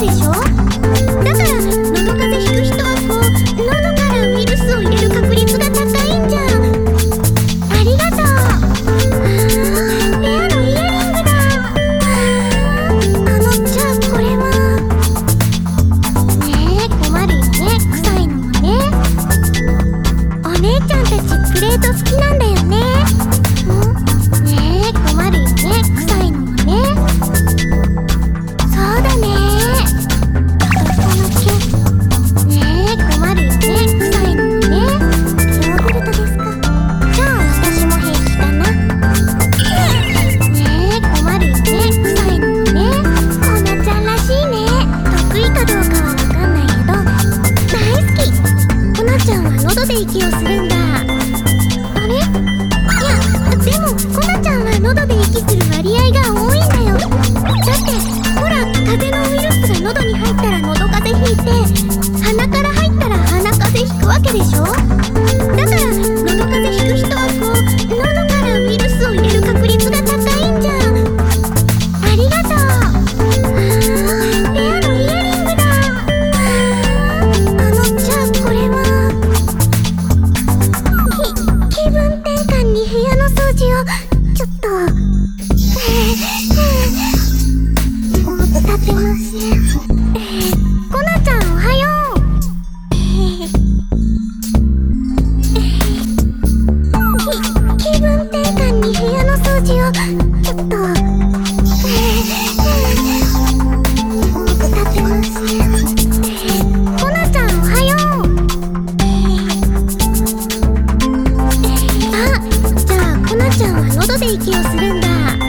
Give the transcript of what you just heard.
でしょ？いをするんだ。あれ？いやでもコナちゃんは喉で息する割合が多いんだよ。だってほら風のウイルスが喉に入ったら喉風邪ひいて鼻から入ったら鼻風邪ひくわけでしょ？掃除をちょっと、えー、えー、もう立てません。で息をするんだ。